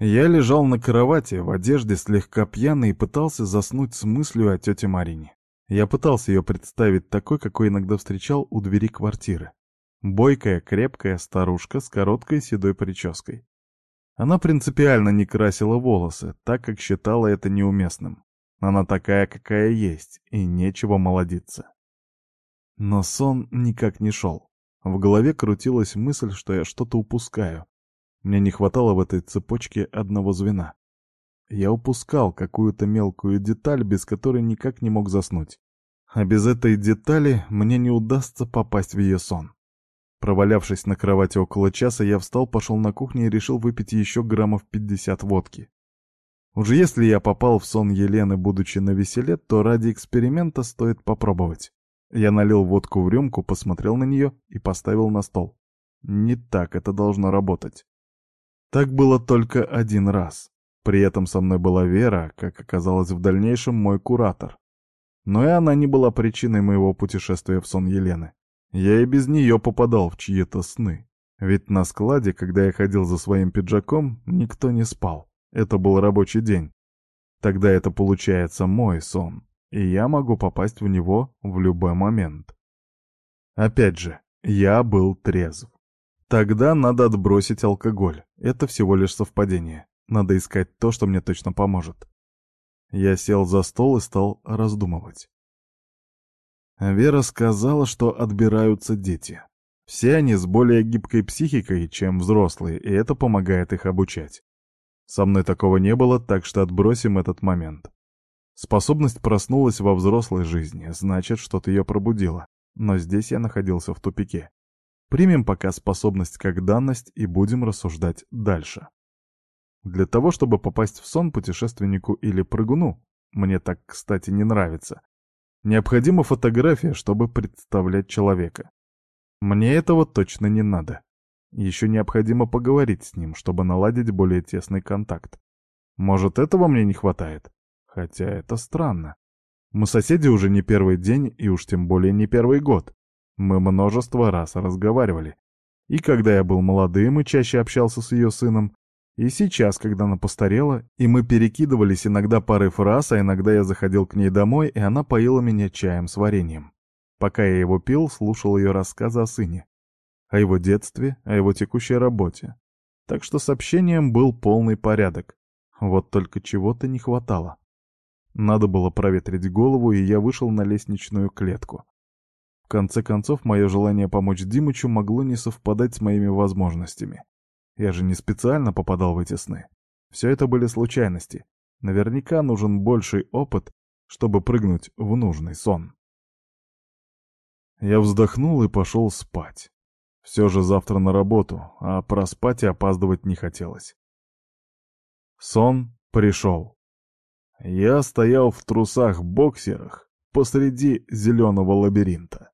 Я лежал на кровати, в одежде слегка пьяный и пытался заснуть с мыслью о тете Марине. Я пытался ее представить такой, какой иногда встречал у двери квартиры. Бойкая, крепкая старушка с короткой седой прической. Она принципиально не красила волосы, так как считала это неуместным. Она такая, какая есть, и нечего молодиться. Но сон никак не шел. В голове крутилась мысль, что я что-то упускаю, мне не хватало в этой цепочке одного звена. Я упускал какую-то мелкую деталь, без которой никак не мог заснуть. А без этой детали мне не удастся попасть в ее сон. Провалявшись на кровати около часа, я встал, пошел на кухню и решил выпить еще граммов 50 водки. Уже если я попал в сон Елены, будучи на веселе, то ради эксперимента стоит попробовать. Я налил водку в рюмку, посмотрел на нее и поставил на стол. Не так это должно работать. Так было только один раз. При этом со мной была Вера, как оказалось в дальнейшем мой куратор. Но и она не была причиной моего путешествия в сон Елены. Я и без нее попадал в чьи-то сны. Ведь на складе, когда я ходил за своим пиджаком, никто не спал. Это был рабочий день. Тогда это получается мой сон, и я могу попасть в него в любой момент. Опять же, я был трезв. Тогда надо отбросить алкоголь. Это всего лишь совпадение. Надо искать то, что мне точно поможет. Я сел за стол и стал раздумывать. Вера сказала, что отбираются дети. Все они с более гибкой психикой, чем взрослые, и это помогает их обучать. Со мной такого не было, так что отбросим этот момент. Способность проснулась во взрослой жизни, значит, что-то ее пробудило. Но здесь я находился в тупике. Примем пока способность как данность и будем рассуждать дальше. Для того, чтобы попасть в сон путешественнику или прыгуну, мне так, кстати, не нравится, необходима фотография, чтобы представлять человека. Мне этого точно не надо. Еще необходимо поговорить с ним, чтобы наладить более тесный контакт. Может, этого мне не хватает? Хотя это странно. Мы соседи уже не первый день и уж тем более не первый год. Мы множество раз разговаривали. И когда я был молодым и чаще общался с ее сыном, и сейчас, когда она постарела, и мы перекидывались иногда парой фраз, а иногда я заходил к ней домой, и она поила меня чаем с вареньем. Пока я его пил, слушал ее рассказы о сыне. О его детстве, о его текущей работе. Так что с общением был полный порядок. Вот только чего-то не хватало. Надо было проветрить голову, и я вышел на лестничную клетку. В конце концов, мое желание помочь Димычу могло не совпадать с моими возможностями. Я же не специально попадал в эти сны. Все это были случайности. Наверняка нужен больший опыт, чтобы прыгнуть в нужный сон. Я вздохнул и пошел спать. Все же завтра на работу, а проспать и опаздывать не хотелось. Сон пришел. Я стоял в трусах-боксерах посреди зеленого лабиринта.